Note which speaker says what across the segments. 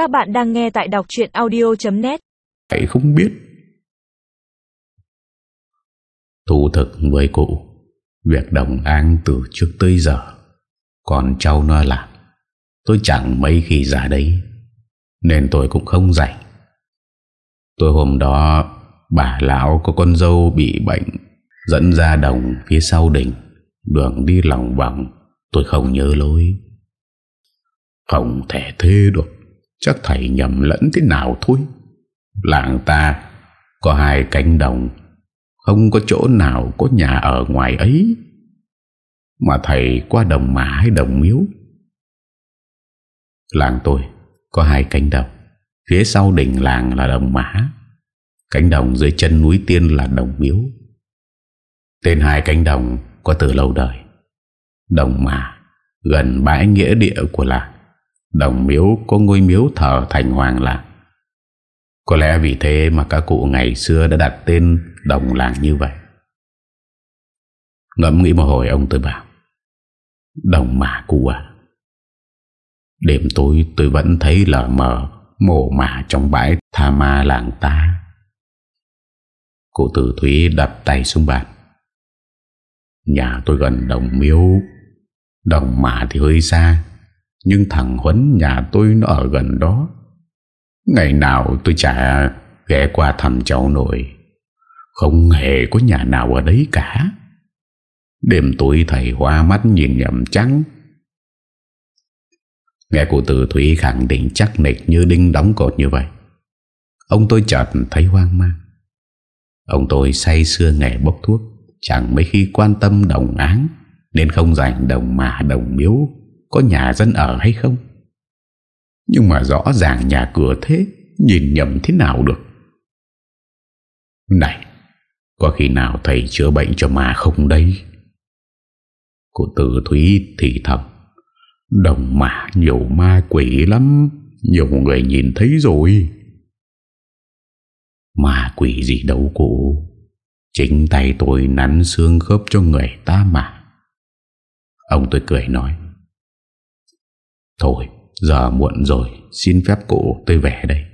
Speaker 1: Các bạn đang nghe tại đọc chuyện audio.net
Speaker 2: Hãy không biết. Thu thực với cụ. Việc đồng an từ trước tới giờ. Còn cháu nó làm Tôi chẳng mấy khi ra đấy. Nên tôi cũng không rảnh Tôi hôm đó, Bà lão có con dâu bị bệnh. Dẫn ra đồng phía sau đỉnh Đường đi lòng vòng. Tôi không nhớ lối. Không thể thế được. Chắc thầy nhầm lẫn thế nào thôi. Làng ta Có hai cánh đồng, Không có chỗ nào có nhà ở ngoài ấy. Mà thầy qua đồng mã hay đồng miếu? Làng tôi Có hai cánh đồng, Phía sau đỉnh làng là đồng mã. Cánh đồng dưới chân núi tiên là đồng miếu. Tên hai cánh đồng Có từ lâu đời. Đồng mã Gần bãi nghĩa địa của làng. Đồng miếu có ngôi miếu thờ thành hoàng làng Có lẽ vì thế mà các cụ ngày xưa đã đặt tên đồng làng như vậy. Ngẫm nghĩ một hồi, ông tôi bảo, Đồng mà cụ à Đêm tối tôi vẫn thấy lờ mờ Mổ mả trong bãi tha ma làng ta. Cụ tử Thúy đập tay xuống bàn, Nhà tôi gần đồng miếu, Đồng mả thì hơi xa nhưng thằng Huấn nhà tôi nó ở gần đó. Ngày nào tôi chả ghé qua thăm cháu nội. Không hề có nhà nào ở đấy cả. Đêm tối thầy hoa mắt nhìn nhầm trắng Nghe cụ tử Thúy khẳng định chắc nịch như đinh đóng cột như vậy. Ông tôi chợt thấy hoang mang. Ông tôi say xưa nghề bốc thuốc, Chẳng mấy khi quan tâm đồng áng, Nên không dành đồng mà đồng miếu có nhà dân ở hay không? Nhưng mà rõ ràng nhà cửa thế, Nhìn nhầm thế nào được? Này, Có khi nào thầy chữa bệnh cho mà không đây? Cô tử Thúy thì thầm, Đồng mà, nhiều ma quỷ lắm, Nhiều người nhìn thấy rồi. Ma quỷ gì đâu cô? Chính tay tôi nắn xương khớp cho người ta mà. Ông tôi cười nói Thôi, giờ muộn rồi, Xin phép cụ tôi về đây.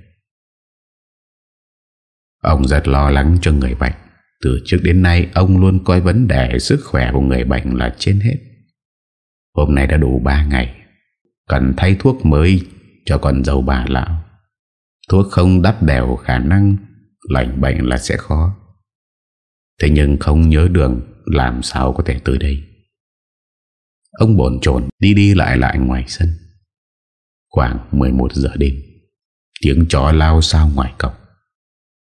Speaker 2: Ông rất lo lắng cho người bệnh. Từ trước đến nay, Ông luôn coi vấn đề sức khỏe của người bệnh là trên hết. Hôm nay đã đủ 3 ngày. Cần thay thuốc mới Cho con dâu bà lão. Thuốc không đắp đều khả năng, Lành bệnh là sẽ khó. Thế nhưng không nhớ đường, Làm sao có thể tới đây? Ông bồn chồn, đi đi lại lại ngoài sân. Khoảng 11 giờ đêm. Tiếng chó lao sao ngoài cổng.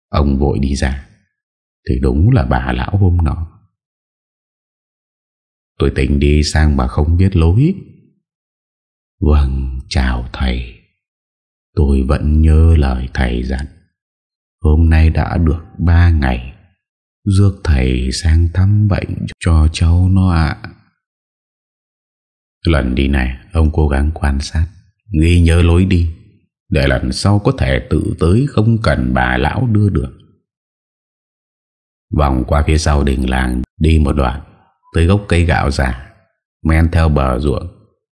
Speaker 2: Ông vội đi ra. Thì đúng là bà lão hôm nọ. Tôi tỉnh đi sang mà không biết lối. Vâng chào thầy. Tôi vẫn nhớ lời thầy dặn. Hôm nay đã được 3 ngày. Dước thầy sang thăm bệnh cho cháu nó ạ. Lần đi này, Ông cố gắng quan sát. Ghi nhớ lối đi, Để lần sau có thể tự tới Không cần bà lão đưa được. Vòng qua phía sau đỉnh làng, Đi một đoạn, Tới gốc cây gạo già, Men theo bờ ruộng,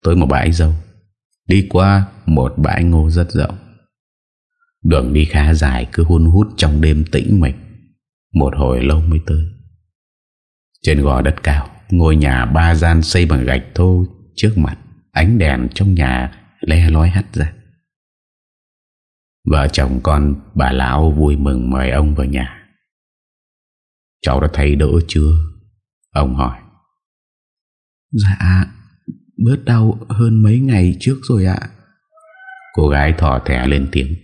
Speaker 2: Tới một bãi dâu. Đi qua một bãi ngô rất rộng. Đường đi khá dài, Cứ hun hút trong đêm tĩnh mịch. Một hồi lâu mới tới. Trên gò đất cao, Ngôi nhà ba gian xây bằng gạch thô Trước mặt, Ánh đèn trong nhà le lói hắt ra. Vợ chồng con bà lão vui mừng mời ông vào nhà. Cháu đã thấy đỡ chưa? Ông hỏi.
Speaker 3: Dạ Bớt đau hơn mấy ngày trước rồi ạ.
Speaker 2: Cô gái thỏ thẻ lên tiếng.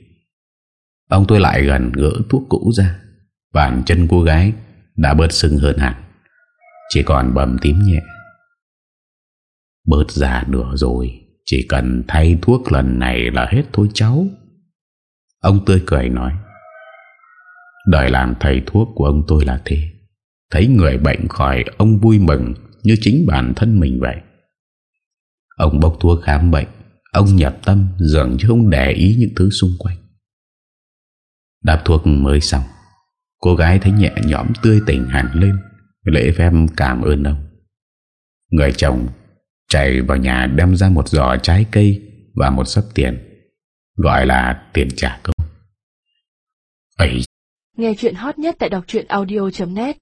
Speaker 2: Ông tôi lại gần gỡ thuốc cũ ra. Bàn chân cô gái đã bớt sưng hơn hẳn. Chỉ còn bầm tím nhẹ. Bớt già nửa rồi chỉ cần thay thuốc lần này là hết thôi cháu. Ông tươi cười nói, Đời làm thầy thuốc của ông tôi là thế. Thấy người bệnh khỏi, Ông vui mừng như chính bản thân mình vậy. Ông bốc thuốc khám bệnh, Ông nhập tâm, dường như không để ý những thứ xung quanh. Đạp thuốc mới xong, Cô gái thấy nhẹ nhõm tươi tỉnh hẳn lên, Lễ phép cảm ơn ông. Người chồng Chạy vào nhà đem ra một giỏ trái cây Và một sấp tiền, Gọi là tiền trả công. Ấy.
Speaker 4: Nghe chuyện hot nhất tại đọc truyện audio.net